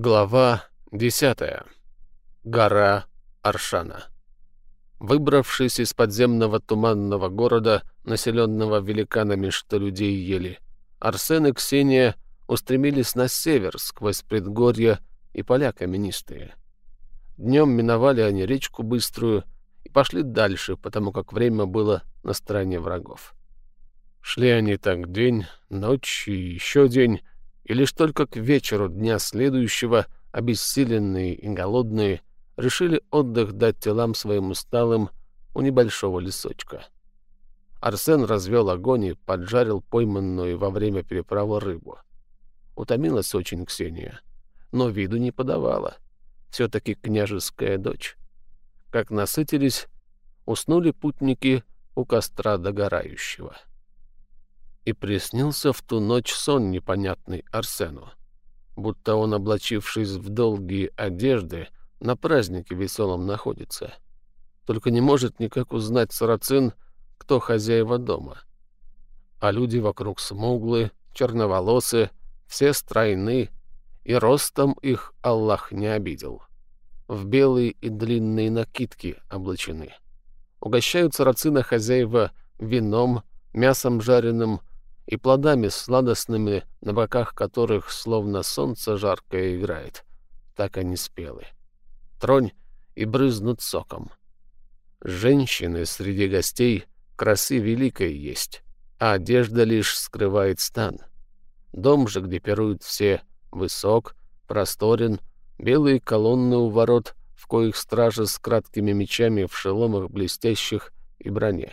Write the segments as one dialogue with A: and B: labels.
A: Глава 10. Гора Аршана. Выбравшись из подземного туманного города, населенного великанами, что людей ели, Арсен и Ксения устремились на север сквозь предгорья и поля каменистые. Днем миновали они речку Быструю и пошли дальше, потому как время было на стороне врагов. Шли они так день, ночь и еще день, и лишь только к вечеру дня следующего, обессиленные и голодные, решили отдых дать телам своим усталым у небольшого лесочка. Арсен развел огонь и поджарил пойманную во время переправы рыбу. Утомилась очень Ксения, но виду не подавала. Все-таки княжеская дочь. Как насытились, уснули путники у костра догорающего и приснился в ту ночь сон непонятный Арсену, будто он, облачившись в долгие одежды, на празднике веселом находится. Только не может никак узнать сарацин, кто хозяева дома. А люди вокруг смуглые, черноволосые, все стройны, и ростом их Аллах не обидел. В белые и длинные накидки облачены. Угощают сарацина хозяева вином, мясом жареным, и плодами сладостными, на боках которых словно солнце жаркое играет. Так они спелы. Тронь и брызнут соком. Женщины среди гостей красы великой есть, а одежда лишь скрывает стан. Дом же, где пируют все, высок, просторен, белые колонны у ворот, в коих стражи с краткими мечами в шеломах блестящих и броне.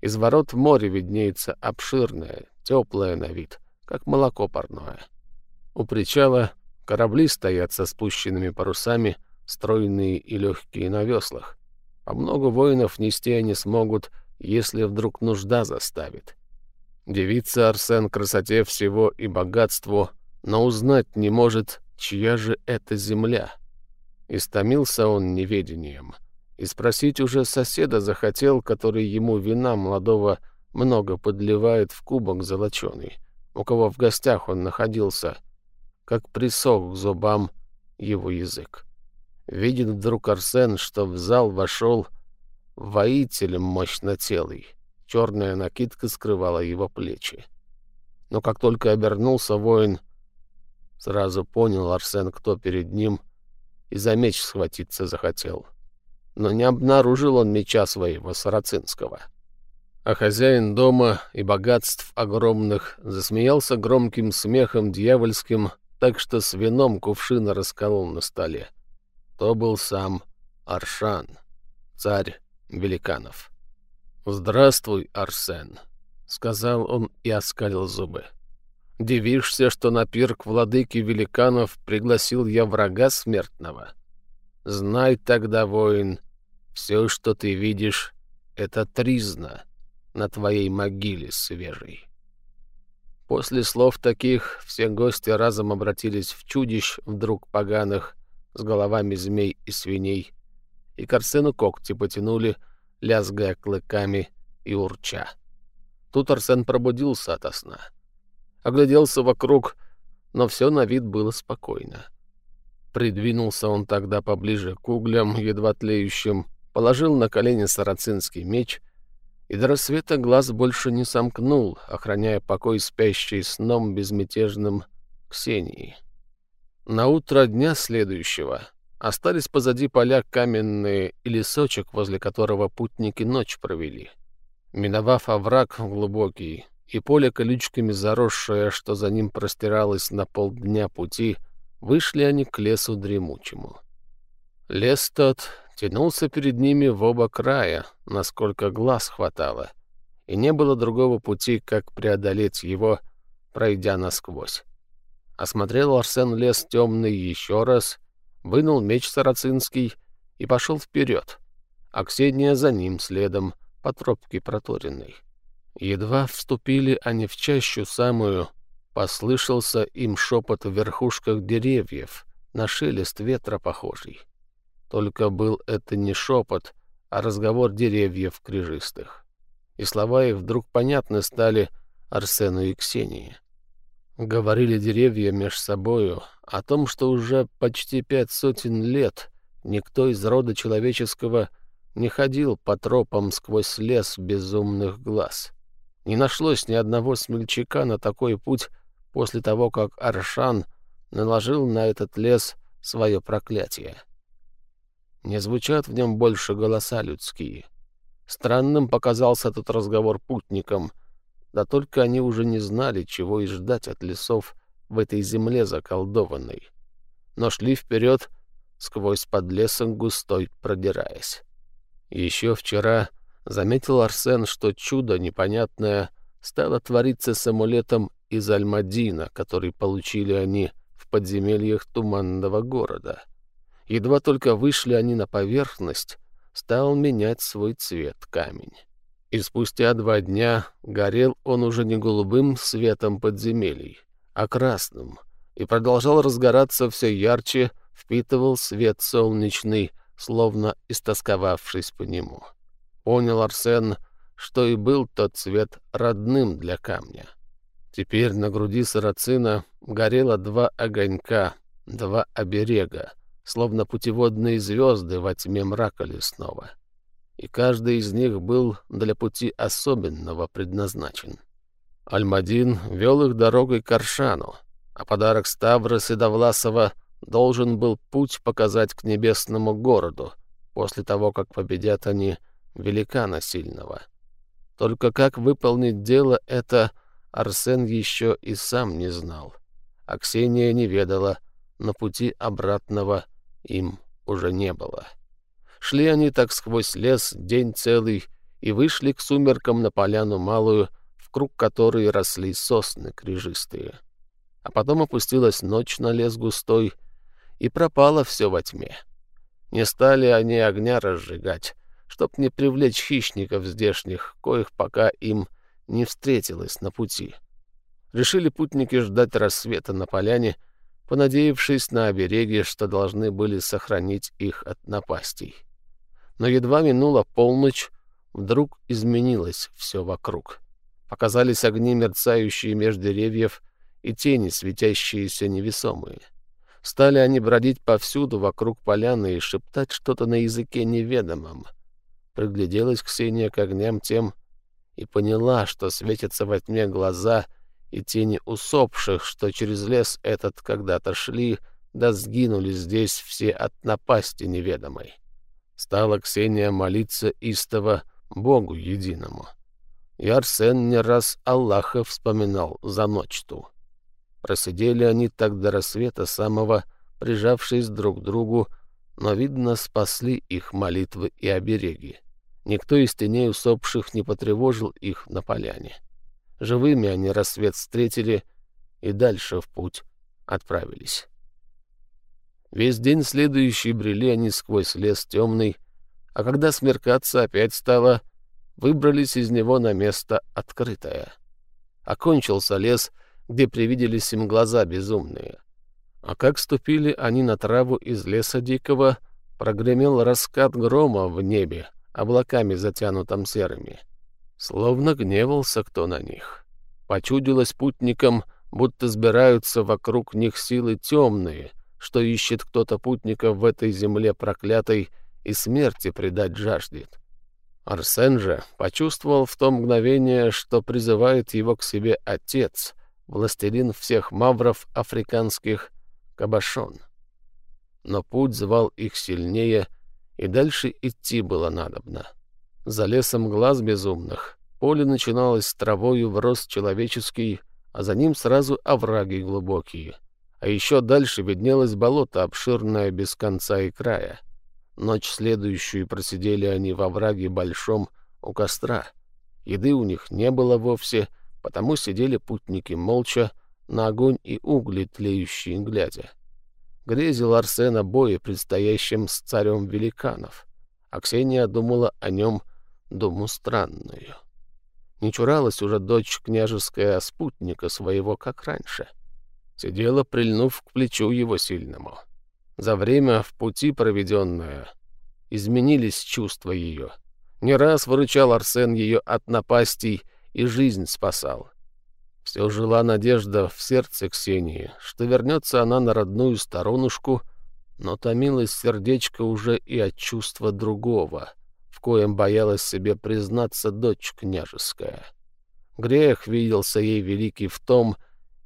A: Из ворот в море виднеется обширное, теплое на вид, как молоко парное. У причала корабли стоят со спущенными парусами, стройные и легкие на веслах. А много воинов нести они смогут, если вдруг нужда заставит. Девица Арсен красоте всего и богатству, но узнать не может, чья же это земля. Истомился он неведением — и спросить уже соседа захотел, который ему вина молодого много подливает в кубок золоченый, у кого в гостях он находился, как присох к зубам его язык. Видит вдруг Арсен, что в зал вошел воитель мощнотелый. Черная накидка скрывала его плечи. Но как только обернулся воин, сразу понял Арсен, кто перед ним, и за меч схватиться захотел. — но не обнаружил он меча своего сарацинского. А хозяин дома и богатств огромных засмеялся громким смехом дьявольским, так что с вином кувшина расколол на столе. То был сам Аршан, царь великанов. «Здравствуй, Арсен», — сказал он и оскалил зубы. «Дивишься, что на пир к владыке великанов пригласил я врага смертного?» Знай тогда, воин, все, что ты видишь, — это тризна на твоей могиле свежей. После слов таких все гости разом обратились в чудищ вдруг поганых с головами змей и свиней, и к Арсену когти потянули, лязгая клыками и урча. Тут Арсен пробудился ото сна. Огляделся вокруг, но все на вид было спокойно. — Придвинулся он тогда поближе к углям, едва тлеющим, положил на колени сарацинский меч и до рассвета глаз больше не сомкнул, охраняя покой спящей сном безмятежным Ксении. На утро дня следующего остались позади поля каменные и лесочек, возле которого путники ночь провели. Миновав овраг глубокий и поле колючками заросшее, что за ним простиралось на полдня пути — Вышли они к лесу дремучему. Лес тот тянулся перед ними в оба края, насколько глаз хватало, и не было другого пути, как преодолеть его, пройдя насквозь. Осмотрел Арсен лес темный еще раз, вынул меч сарацинский и пошел вперед, а Ксения за ним следом по тропке проторенной. Едва вступили они в чащу самую, Послышался им шепот в верхушках деревьев, на шелест ветра похожий. Только был это не шепот, а разговор деревьев крижистых. И слова их вдруг понятны стали Арсену и Ксении. Говорили деревья меж собою, о том, что уже почти пять сотен лет никто из рода человеческого не ходил по тропам сквозь лес безумных глаз. Не нашлось ни одного смельчака на такой путь после того, как Аршан наложил на этот лес свое проклятие. Не звучат в нем больше голоса людские. Странным показался этот разговор путникам, да только они уже не знали, чего и ждать от лесов в этой земле заколдованной, но шли вперед, сквозь подлесок густой продираясь. Еще вчера заметил Арсен, что чудо непонятное стало твориться с амулетом из Альмадина, который получили они в подземельях туманного города. Едва только вышли они на поверхность, стал менять свой цвет камень. И спустя два дня горел он уже не голубым светом подземелий, а красным, и продолжал разгораться все ярче, впитывал свет солнечный, словно истосковавшись по нему. Понял Арсен, что и был тот цвет родным для камня. Теперь на груди сарацина горело два огонька, два оберега, словно путеводные звезды во тьме мрака лесного. И каждый из них был для пути особенного предназначен. Альмадин вел их дорогой к Аршану, а подарок Ставра Седовласова должен был путь показать к небесному городу после того, как победят они великана сильного. Только как выполнить дело это Арсен еще и сам не знал. А Ксения не ведала, на пути обратного им уже не было. Шли они так сквозь лес день целый и вышли к сумеркам на поляну малую, в круг которой росли сосны крижистые. А потом опустилась ночь на лес густой, и пропало все во тьме. Не стали они огня разжигать, чтоб не привлечь хищников здешних, коих пока им не встретилось на пути. Решили путники ждать рассвета на поляне, понадеявшись на обереги, что должны были сохранить их от напастей. Но едва минула полночь, вдруг изменилось все вокруг. Показались огни, мерцающие меж деревьев, и тени, светящиеся невесомые. Стали они бродить повсюду вокруг поляны и шептать что-то на языке неведомом. Пригляделась Ксения к огням тем и поняла, что светятся во тьме глаза и тени усопших, что через лес этот когда-то шли, да сгинули здесь все от напасти неведомой. Стала Ксения молиться истово Богу единому. И Арсен не раз Аллаха вспоминал за ночь ту. Просидели они так до рассвета самого, прижавшись друг к другу, но, видно, спасли их молитвы и обереги. Никто из теней усопших не потревожил их на поляне. Живыми они рассвет встретили и дальше в путь отправились. Весь день следующий брели они сквозь лес темный, а когда смеркаться опять стало, выбрались из него на место открытое. Окончился лес, где привиделись им глаза безумные. А как ступили они на траву из леса дикого, прогремел раскат грома в небе, облаками затянутым серыми. Словно гневался кто на них. Почудилось путникам, будто сбираются вокруг них силы темные, что ищет кто-то путников в этой земле проклятой и смерти предать жаждет. Арсен же почувствовал в то мгновение, что призывает его к себе отец, властелин всех мавров африканских Кабашон. Но путь звал их сильнее, и дальше идти было надобно. За лесом глаз безумных поле начиналось с травою в рост человеческий, а за ним сразу овраги глубокие. А еще дальше виднелось болото, обширное без конца и края. Ночь следующую просидели они во враге большом у костра. Еды у них не было вовсе — Потому сидели путники молча, на огонь и угли тлеющие глядя. Грезил Арсен о бое, предстоящем с царем великанов, а Ксения думала о нем думу странную. Не чуралась уже дочь княжеская спутника своего, как раньше. Сидела, прильнув к плечу его сильному. За время в пути проведенное изменились чувства ее. Не раз выручал Арсен ее от напастей и жизнь спасал. Все жила надежда в сердце Ксении, что вернется она на родную сторонушку, но томилось сердечко уже и от чувства другого, коем боялась себе признаться дочь княжеская. Грех виделся ей великий в том,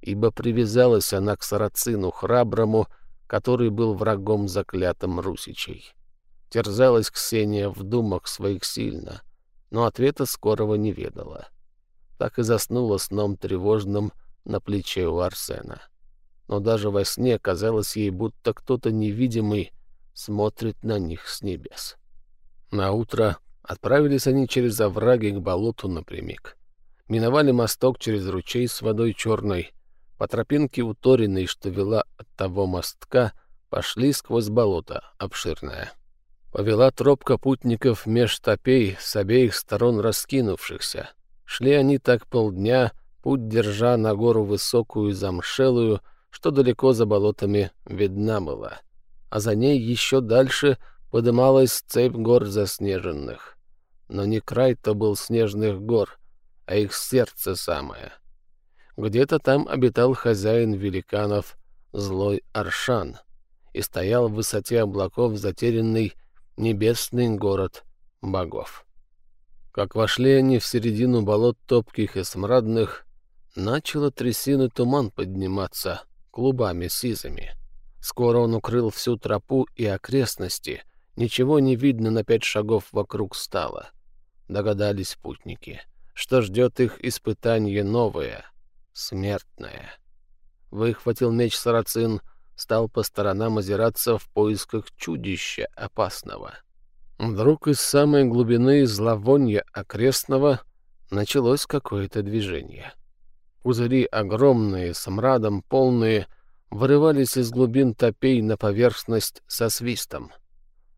A: ибо привязалась она к сарацину храброму, который был врагом заклятым русичей. Терзалась Ксения в думах своих сильно, но ответа скорого не ведала. Так и заснула сном тревожным на плече у Арсена. Но даже во сне казалось ей, будто кто-то невидимый смотрит на них с небес. На утро отправились они через овраги к болоту напрямик. Миновали мосток через ручей с водой черной. По тропинке уторенной, что вела от того мостка, пошли сквозь болото обширное. Повела тропка путников меж топей с обеих сторон раскинувшихся. Шли они так полдня, путь держа на гору высокую и замшелую, что далеко за болотами видна была. А за ней еще дальше подымалась цепь гор заснеженных. Но не край-то был снежных гор, а их сердце самое. Где-то там обитал хозяин великанов, злой Аршан, и стоял в высоте облаков затерянный небесный город богов. Как вошли они в середину болот топких и смрадных, начало трясины туман подниматься клубами сизыми. Скоро он укрыл всю тропу и окрестности, ничего не видно на пять шагов вокруг стало. Догадались путники, что ждет их испытание новое, смертное. Выхватил меч сарацин — стал по сторонам озираться в поисках чудища опасного. Вдруг из самой глубины зловонья окрестного началось какое-то движение. Пузыри огромные, с мрадом полные, вырывались из глубин топей на поверхность со свистом.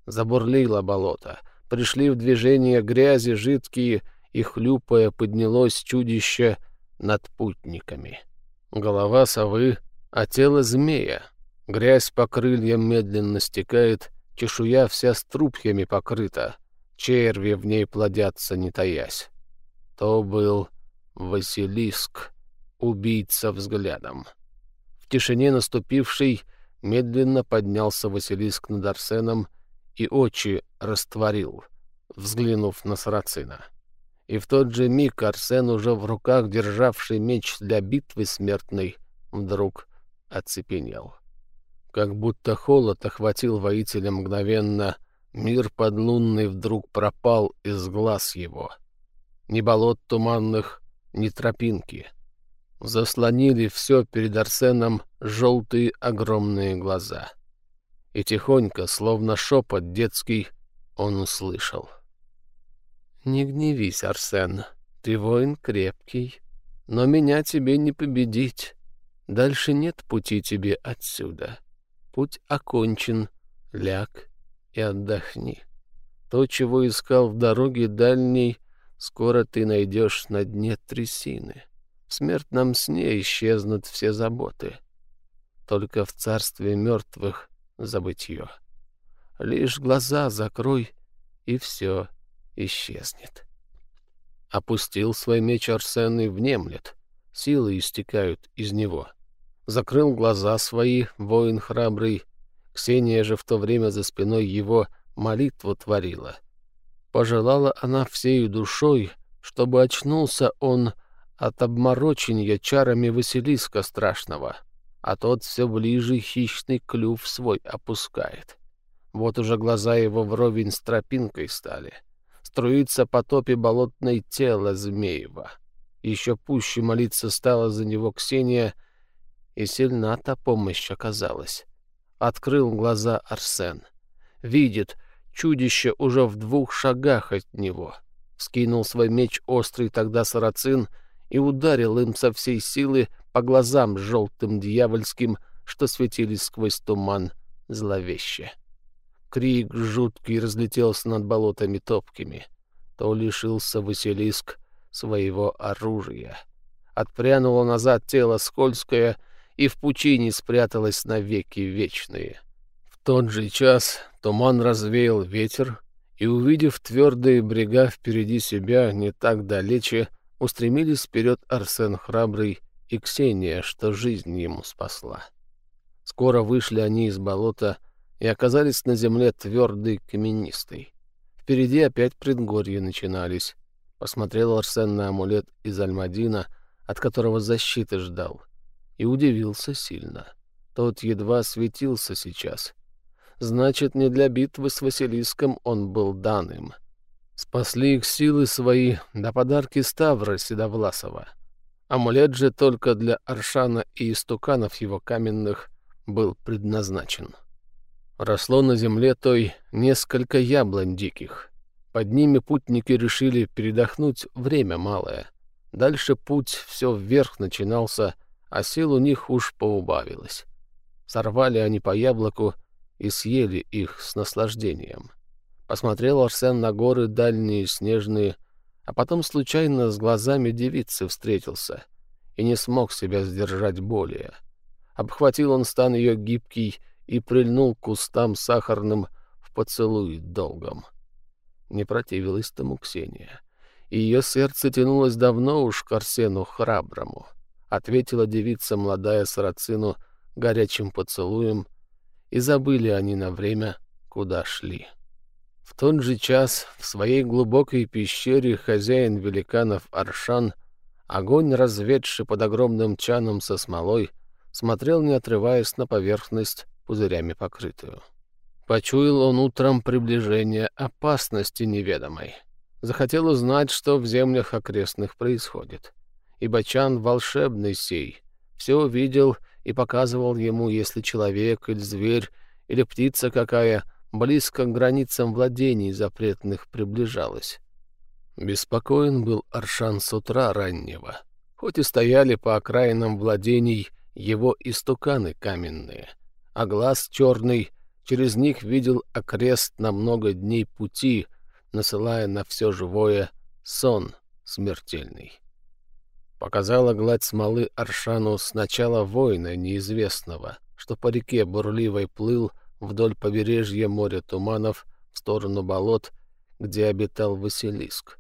A: Забурлило болото, пришли в движение грязи жидкие, и, хлюпая, поднялось чудище над путниками. Голова совы, а тело змея, Грязь по крыльям медленно стекает, чешуя вся струпьями покрыта, черви в ней плодятся, не таясь. То был Василиск, убийца взглядом. В тишине наступившей медленно поднялся Василиск над Арсеном и очи растворил, взглянув на Сарацина. И в тот же миг Арсен, уже в руках державший меч для битвы смертной, вдруг оцепенел. Как будто холод охватил воителя мгновенно, мир подлунный вдруг пропал из глаз его. Ни болот туманных, ни тропинки. Заслонили все перед Арсеном желтые огромные глаза. И тихонько, словно шепот детский, он услышал. «Не гневись, Арсен, ты воин крепкий, но меня тебе не победить. Дальше нет пути тебе отсюда. Путь окончен, ляг и отдохни. То, чего искал в дороге дальней, скоро ты найдешь на дне трясины. В смертном сне исчезнут все заботы. Только в царстве мертвых забытье. Лишь глаза закрой, и все исчезнет. Опустил свой меч Арсен и внемлет. Силы истекают из него закрыл глаза свои, воин храбрый. Ксения же в то время за спиной его молитву творила. Пожелала она всею душой, чтобы очнулся он от обморочения чарами Василиска страшного, а тот все ближе хищный клюв свой опускает. Вот уже глаза его вровень с тропинкой стали. Струится по топе болотное тело Змеева. Еще пуще молиться стала за него Ксения — и сильна та помощь оказалась. Открыл глаза Арсен. Видит, чудище уже в двух шагах от него. Скинул свой меч острый тогда сарацин и ударил им со всей силы по глазам желтым дьявольским, что светились сквозь туман зловеще. Крик жуткий разлетелся над болотами топкими. То лишился Василиск своего оружия. Отпрянуло назад тело скользкое — и в пучине спряталась навеки вечные. В тот же час туман развеял ветер, и, увидев твердые брега впереди себя не так далече, устремились вперед Арсен Храбрый и Ксения, что жизнь ему спасла. Скоро вышли они из болота и оказались на земле твердой каменистой. Впереди опять предгорья начинались. Посмотрел Арсен на амулет из Альмадина, от которого защиты ждал, и удивился сильно. Тот едва светился сейчас. Значит, не для битвы с Василиском он был дан им. Спасли их силы свои, да подарки Ставра Седовласова. Амулет же только для Аршана и истуканов его каменных был предназначен. Росло на земле той несколько яблонь диких. Под ними путники решили передохнуть время малое. Дальше путь все вверх начинался, а сил у них уж поубавилось. Сорвали они по яблоку и съели их с наслаждением. Посмотрел Арсен на горы дальние, снежные, а потом случайно с глазами девицы встретился и не смог себя сдержать более. Обхватил он стан ее гибкий и прильнул к кустам сахарным в поцелуй долгом. Не противилась тому Ксения. И ее сердце тянулось давно уж к Арсену храброму. Ответила девица молодая сарацину горячим поцелуем, и забыли они на время, куда шли. В тот же час в своей глубокой пещере хозяин великанов Аршан, огонь, разведший под огромным чаном со смолой, смотрел, не отрываясь на поверхность, пузырями покрытую. Почуял он утром приближение опасности неведомой. Захотел узнать, что в землях окрестных происходит. Ибо Чан волшебный сей, все увидел и показывал ему, если человек или зверь или птица какая — близко к границам владений запретных приближалась. Беспокоен был Аршан с утра раннего, хоть и стояли по окраинам владений его истуканы каменные, а глаз черный через них видел окрест на много дней пути, насылая на все живое сон смертельный. Показала гладь смолы Аршану сначала воина неизвестного, что по реке бурливой плыл, вдоль побережья моря туманов в сторону болот, где обитал Василиск.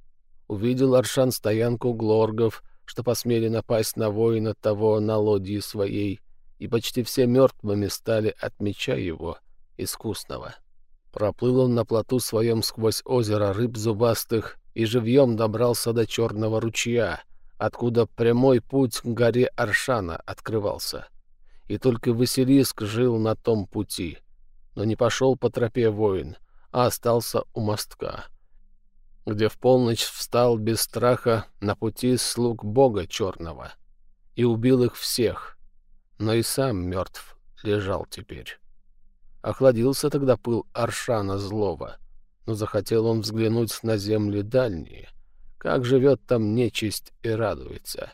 A: Увидел Аршан стоянку глоргов, что посмели напасть на воина того на лодье своей, и почти все мертвыми стали от меча его, искусного. Проплыл он на плоту своем сквозь озеро рыб зубастых и живьем добрался до черного ручья, откуда прямой путь к горе Аршана открывался. И только Василиск жил на том пути — но не пошел по тропе воин, а остался у мостка, где в полночь встал без страха на пути слуг бога черного и убил их всех, но и сам мертв лежал теперь. Охладился тогда пыл Аршана злого, но захотел он взглянуть на земли дальние, как живет там нечисть и радуется.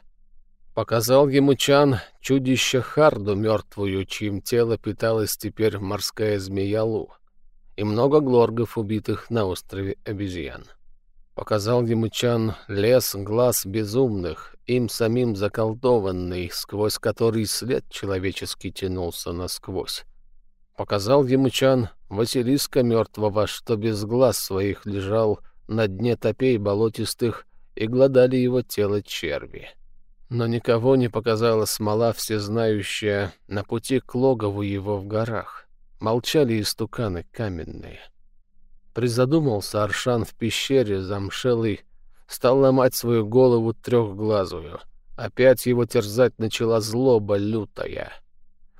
A: Показал ему Чан чудище Харду мертвую, чьим тело питалась теперь морская змея Лу, и много глоргов, убитых на острове обезьян. Показал ему Чан лес глаз безумных, им самим заколдованный, сквозь который след человеческий тянулся насквозь. Показал ему Чан Василиска мертвого, что без глаз своих лежал на дне топей болотистых, и гладали его тело черви. Но никого не показала смола всезнающая на пути к логову его в горах. Молчали истуканы каменные. Призадумался Аршан в пещере замшелый, стал ломать свою голову трехглазую. Опять его терзать начала злоба лютая.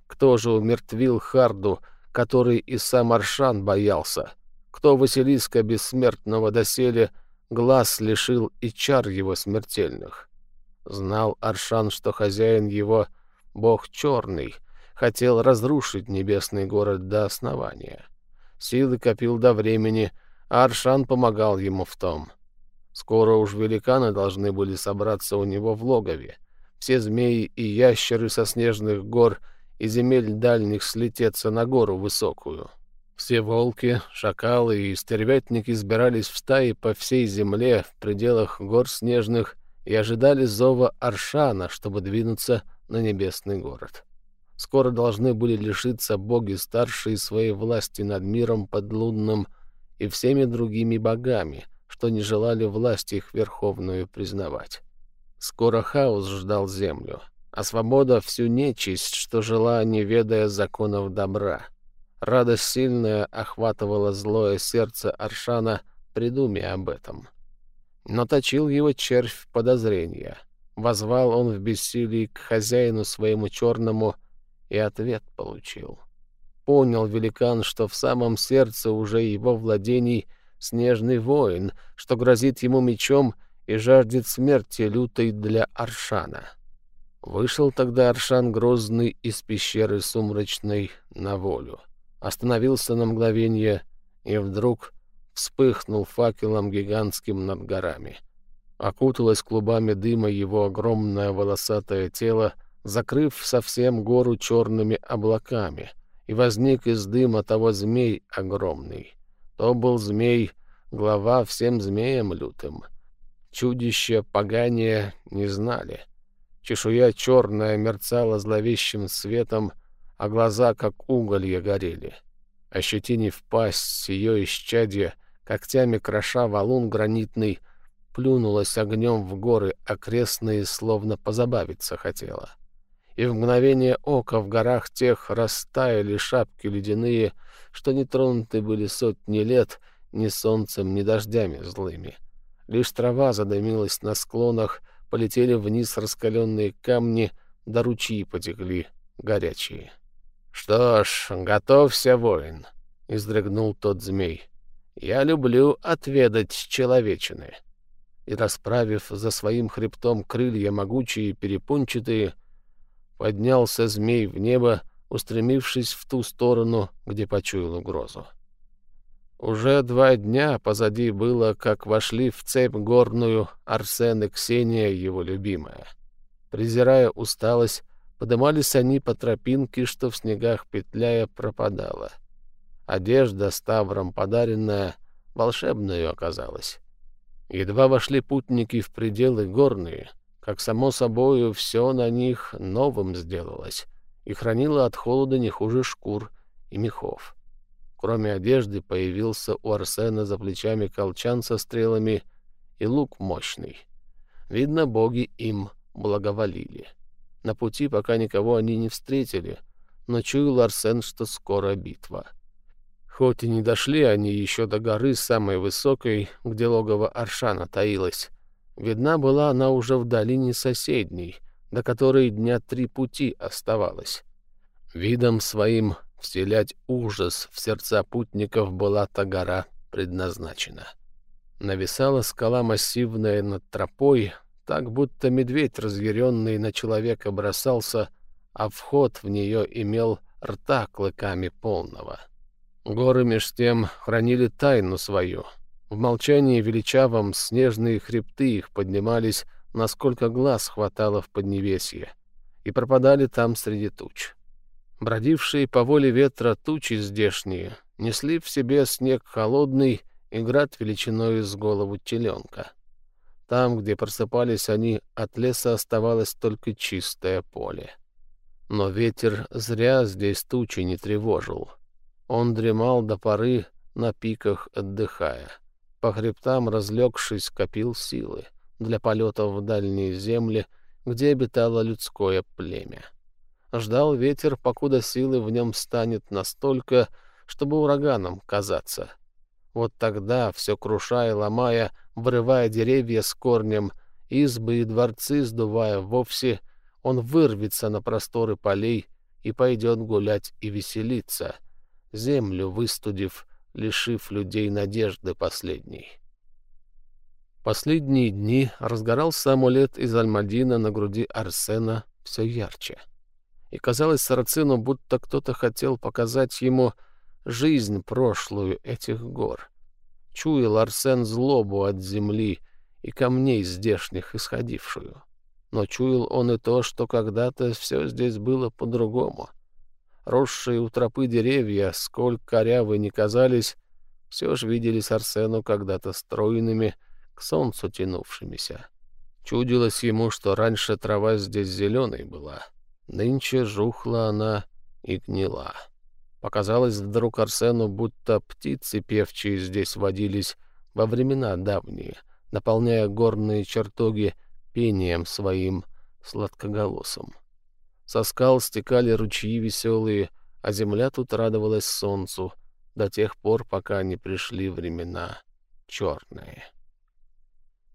A: Кто же умертвил Харду, который и сам Аршан боялся? Кто Василиска бессмертного доселе глаз лишил и чар его смертельных? Знал Аршан, что хозяин его, бог черный, хотел разрушить небесный город до основания. Силы копил до времени, а Аршан помогал ему в том. Скоро уж великаны должны были собраться у него в логове. Все змеи и ящеры со снежных гор и земель дальних слететься на гору высокую. Все волки, шакалы и стервятники сбирались в стаи по всей земле в пределах гор снежных и ожидали зова Аршана, чтобы двинуться на небесный город. Скоро должны были лишиться боги старшие своей власти над миром подлунным и всеми другими богами, что не желали власти их верховную признавать. Скоро хаос ждал землю. а свобода всю нечисть, что жила, не ведая законов добра. Радость сильная охватывала злое сердце Аршана, придумая об этом. Но точил его червь подозрения. Возвал он в бессилии к хозяину своему черному и ответ получил. Понял великан, что в самом сердце уже его владений снежный воин, что грозит ему мечом и жаждет смерти лютой для Аршана. Вышел тогда Аршан Грозный из пещеры сумрачной на волю. Остановился на мгновение и вдруг вспыхнул факелом гигантским над горами. Окуталось клубами дыма его огромное волосатое тело, закрыв совсем гору черными облаками, и возник из дыма того змей огромный. То был змей, глава всем змеям лютым. Чудище погания не знали — Чешуя черная мерцала зловещим светом, а глаза, как уголья, горели. Ощетинив пасть ее исчадья, когтями кроша валун гранитный, плюнулась огнем в горы окрестные, словно позабавиться хотела. И в мгновение ока в горах тех растаяли шапки ледяные, что не тронуты были сотни лет ни солнцем, ни дождями злыми. Лишь трава задымилась на склонах, полетели вниз раскаленные камни, да ручьи потекли горячие. «Что ж, готовься, воин», — издрыгнул тот змей. «Я люблю отведать человечины». И, расправив за своим хребтом крылья могучие перепончатые, поднялся змей в небо, устремившись в ту сторону, где почуял угрозу. Уже два дня позади было, как вошли в цепь горную Арсен и Ксения, его любимая. Презирая усталость, подымались они по тропинке, что в снегах петляя пропадала. Одежда, ставром подаренная, волшебную оказалась. Едва вошли путники в пределы горные, как само собою все на них новым сделалось и хранило от холода не хуже шкур и мехов. Кроме одежды появился у Арсена за плечами колчан со стрелами и лук мощный. Видно, боги им благоволили. На пути пока никого они не встретили, но чуял Арсен, что скоро битва. Хоть и не дошли они еще до горы самой высокой, где логово Аршана таилось, видна была она уже в долине соседней, до которой дня три пути оставалось. Видом своим Вселять ужас в сердца путников была та гора предназначена. Нависала скала массивная над тропой, так будто медведь, разъяренный на человека, бросался, а вход в нее имел рта клыками полного. Горы меж тем хранили тайну свою. В молчании величавом снежные хребты их поднимались, насколько глаз хватало в поднебесье, и пропадали там среди туч. Бродившие по воле ветра тучи здешние несли в себе снег холодный и град величиной с голову теленка. Там, где просыпались они, от леса оставалось только чистое поле. Но ветер зря здесь тучи не тревожил. Он дремал до поры на пиках, отдыхая. По хребтам, разлегшись, копил силы для полетов в дальние земли, где обитало людское племя. Ждал ветер, покуда силы в нем станет настолько, чтобы ураганом казаться. Вот тогда, все крушая ломая, вырывая деревья с корнем, избы и дворцы сдувая вовсе, он вырвется на просторы полей и пойдет гулять и веселиться, землю выстудив, лишив людей надежды последней. Последние дни разгорался амулет из Альмадина на груди Арсена все ярче — и казалось Сарацину, будто кто-то хотел показать ему жизнь прошлую этих гор. Чуял Арсен злобу от земли и камней здешних исходившую. Но чуял он и то, что когда-то все здесь было по-другому. Росшие у тропы деревья, сколь корявы не казались, все же виделись Арсену когда-то стройными, к солнцу тянувшимися. Чудилось ему, что раньше трава здесь зеленой была, Нынче жухла она и гнила. Показалось вдруг Арсену, будто птицы певчие здесь водились во времена давние, наполняя горные чертоги пением своим сладкоголосым. Со скал стекали ручьи веселые, а земля тут радовалась солнцу до тех пор, пока не пришли времена черные.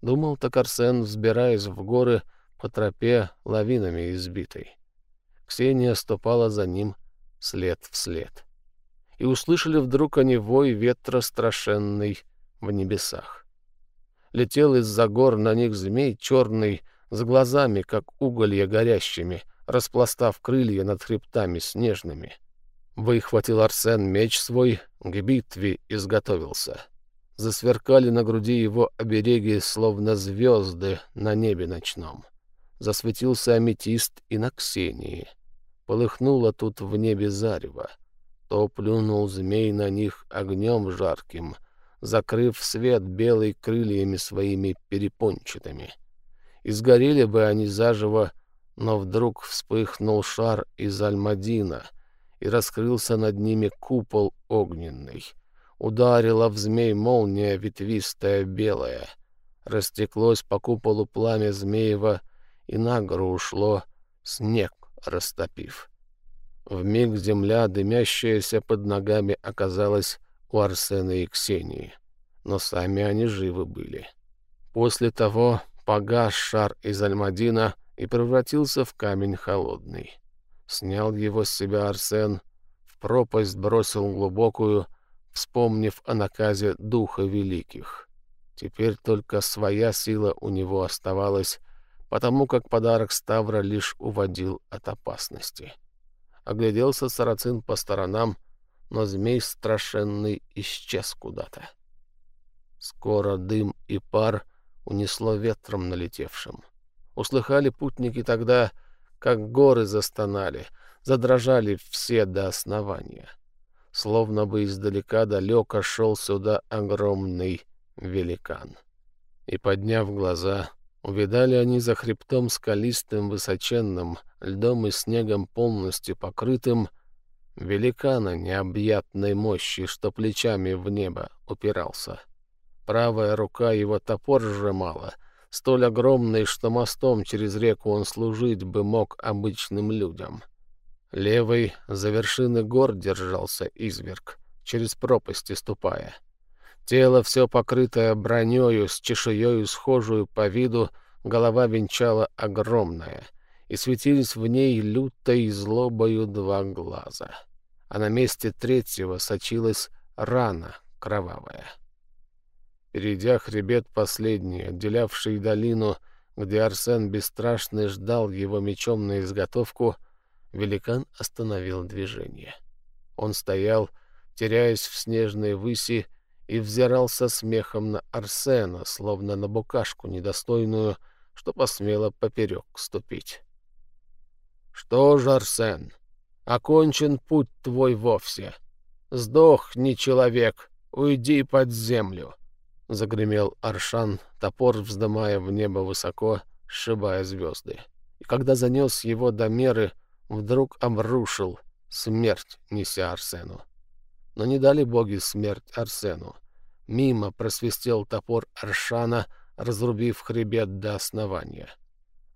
A: Думал так Арсен, взбираясь в горы по тропе, лавинами избитой. Ксения ступала за ним след в след. И услышали вдруг они вой ветра страшенный в небесах. Летел из-за гор на них змей черный, с глазами, как уголья горящими, распластав крылья над хребтами снежными. Выхватил Арсен меч свой, к битве изготовился. Засверкали на груди его обереги, словно звезды на небе ночном. Засветился аметист и на Ксении. Полыхнуло тут в небе зарево. То плюнул змей на них огнем жарким, закрыв свет белой крыльями своими перепончатыми. И сгорели бы они заживо, но вдруг вспыхнул шар из Альмадина, и раскрылся над ними купол огненный. Ударила в змей молния ветвистая белая. Растеклось по куполу пламя змеева, и на гору ушло, снег растопив. Вмиг земля, дымящаяся под ногами, оказалась у Арсена и Ксении. Но сами они живы были. После того погас шар из Альмадина и превратился в камень холодный. Снял его с себя Арсен, в пропасть бросил глубокую, вспомнив о наказе Духа Великих. Теперь только своя сила у него оставалась, потому как подарок Ставра лишь уводил от опасности. Огляделся Сарацин по сторонам, но змей страшенный исчез куда-то. Скоро дым и пар унесло ветром налетевшим. Услыхали путники тогда, как горы застонали, задрожали все до основания. Словно бы издалека далеко шел сюда огромный великан. И, подняв глаза, увидали они за хребтом скалистым, высоченным, льдом и снегом полностью покрытым, великана необъятной мощи, что плечами в небо упирался. Правая рука его топор сжимала, столь огромный, что мостом через реку он служить бы мог обычным людям. Левый за вершины гор держался изверг, через пропасти ступая. Тело все покрытое бронею, с чешуею схожую по виду, голова венчала огромная — и светились в ней лютой злобою два глаза. А на месте третьего сочилась рана кровавая. Перейдя хребет последний, отделявший долину, где Арсен бесстрашный ждал его мечом на изготовку, великан остановил движение. Он стоял, теряясь в снежной выси, и взирался смехом на Арсена, словно на букашку недостойную, что посмела поперек ступить. Что ж, Арсен, окончен путь твой вовсе. Сдохни, человек, уйди под землю. Загремел Аршан, топор вздымая в небо высоко, сшибая звезды. И когда занес его до меры, вдруг обрушил, смерть неся Арсену. Но не дали боги смерть Арсену. Мимо просвистел топор Аршана, разрубив хребет до основания.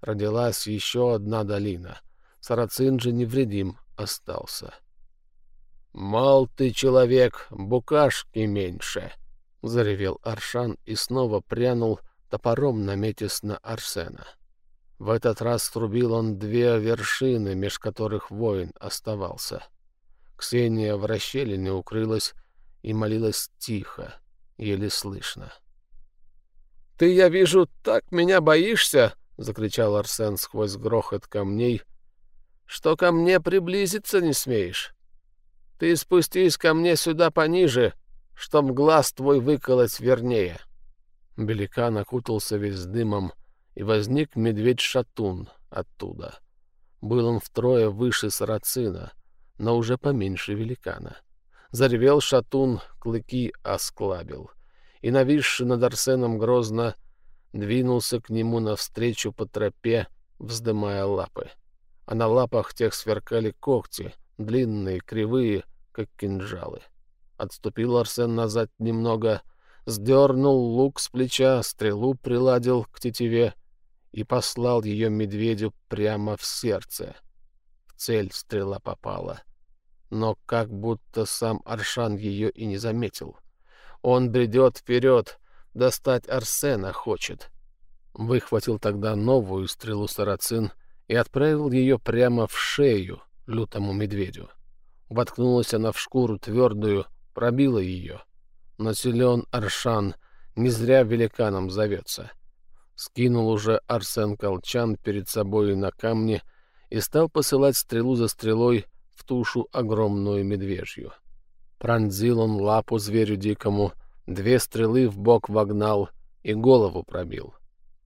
A: Родилась еще одна долина — Сарацин же невредим остался. «Мал ты человек, букашки меньше!» — заревел Аршан и снова прянул топором, наметясь на Арсена. В этот раз струбил он две вершины, меж которых воин оставался. Ксения в расщелине укрылась и молилась тихо, еле слышно. «Ты, я вижу, так меня боишься!» — закричал Арсен сквозь грохот камней, что ко мне приблизиться не смеешь. Ты спустись ко мне сюда пониже, чтоб глаз твой выколоть вернее». Беликан окутался весь дымом, и возник медведь-шатун оттуда. Был он втрое выше сарацина, но уже поменьше великана. Заревел шатун, клыки осклабил, и, нависший над Арсеном грозно, двинулся к нему навстречу по тропе, вздымая лапы а на лапах тех сверкали когти, длинные, кривые, как кинжалы. Отступил Арсен назад немного, сдернул лук с плеча, стрелу приладил к тетиве и послал ее медведю прямо в сердце. в цель стрела попала. Но как будто сам Аршан ее и не заметил. Он бредет вперед, достать Арсена хочет. Выхватил тогда новую стрелу сарацин и отправил ее прямо в шею лютому медведю. Воткнулась она в шкуру твердую, пробила ее. Но силен Аршан не зря великаном зовется. Скинул уже Арсен Колчан перед собой на камне и стал посылать стрелу за стрелой в тушу огромную медвежью. Пронзил он лапу зверю дикому, две стрелы в бок вогнал и голову пробил.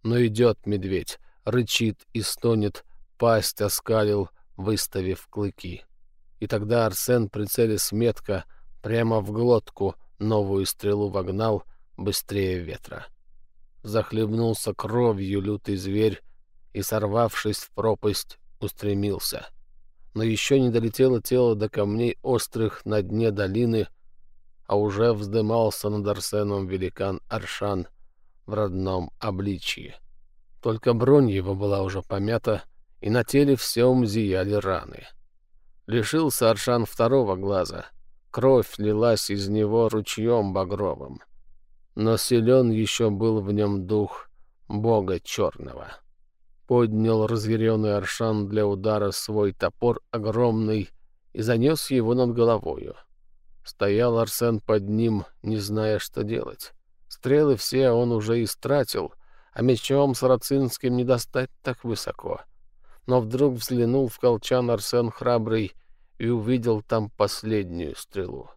A: Но идет медведь, рычит и стонет, пасть оскалил, выставив клыки. И тогда Арсен, прицелясь метко, прямо в глотку новую стрелу вогнал быстрее ветра. Захлебнулся кровью лютый зверь и, сорвавшись в пропасть, устремился. Но еще не долетело тело до камней острых на дне долины, а уже вздымался над Арсеном великан Аршан в родном обличье. Только бронь его была уже помята, и на теле всем зияли раны. Лишился Аршан второго глаза. Кровь лилась из него ручьем багровым. Но силен еще был в нем дух бога черного поднял разъяренный Аршан для удара свой топор огромный и занес его над головою. Стоял Арсен под ним, не зная, что делать. Стрелы все он уже истратил, а мечом сарацинским не достать так высоко. Но вдруг взглянул в колчан Арсен храбрый и увидел там последнюю стрелу.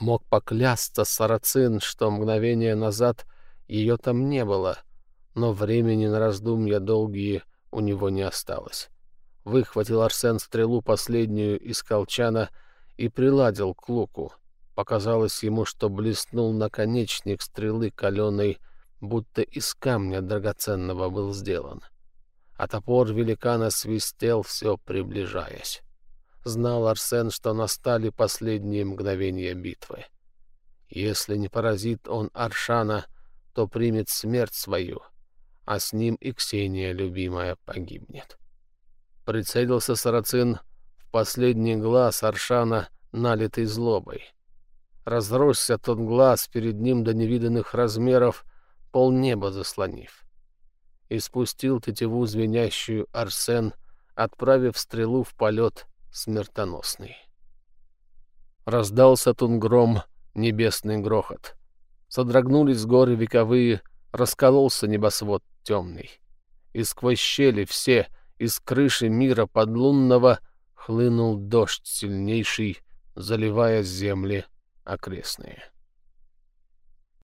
A: Мог поклясться сарацин, что мгновение назад ее там не было — но времени на раздумья долгие у него не осталось. Выхватил Арсен стрелу последнюю из колчана и приладил к луку. Показалось ему, что блеснул наконечник стрелы каленой, будто из камня драгоценного был сделан. А топор великана свистел, все приближаясь. Знал Арсен, что настали последние мгновения битвы. Если не поразит он Аршана, то примет смерть свою — а с ним и Ксения, любимая, погибнет. Прицелился Сарацин в последний глаз Аршана, налитый злобой. Разросся тот глаз перед ним до невиданных размеров, полнеба заслонив. И спустил тетиву звенящую Арсен, отправив стрелу в полет смертоносный. Раздался тут гром, небесный грохот. Содрогнулись горы вековые, раскололся небосвод темный. И сквозь щели все, из крыши мира подлунного, хлынул дождь сильнейший, заливая земли окрестные.